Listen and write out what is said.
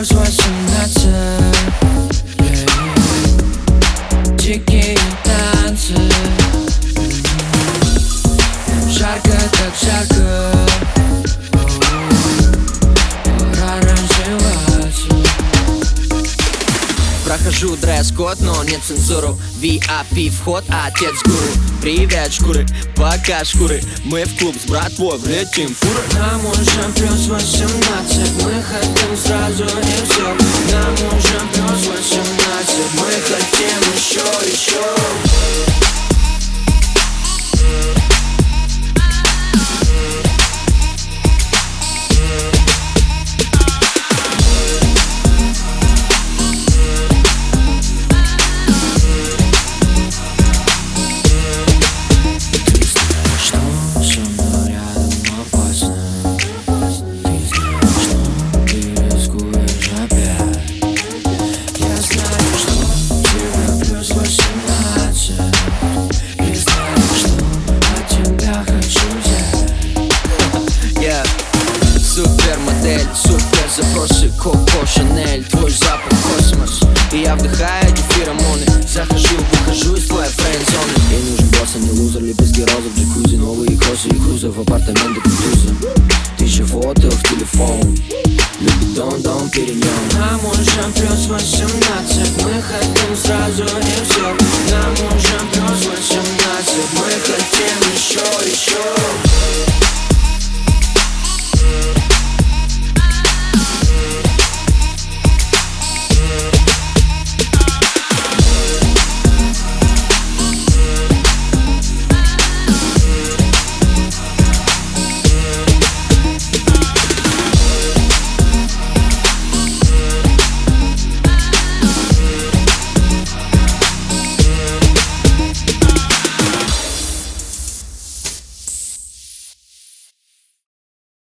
Hours watching nuts yeah. Дикие танцы Жарко так жарко Прохожу дресс-код, но нет цензуру. VIP вход, отец гуру. Привет, шкуры, пока шкуры. Мы в клуб с братвой влетим фуры Нам уже плюс 18 еще, супермодель, супер запросы Коко Шанель, твой запах космос. И я вдыхаю эти феромоны Захожу, выхожу из твоей френд-зоны. Ей нужен босс, а не лузер Лепестки розов, джакузи Новые кроссы и крузы В апартаменты кутузы. Тысяча фото в телефон Любит дом, дом, перенем Нам уже плюс 18 Мы хотим сразу и все Нам уже плюс 18 Мы хотим еще, еще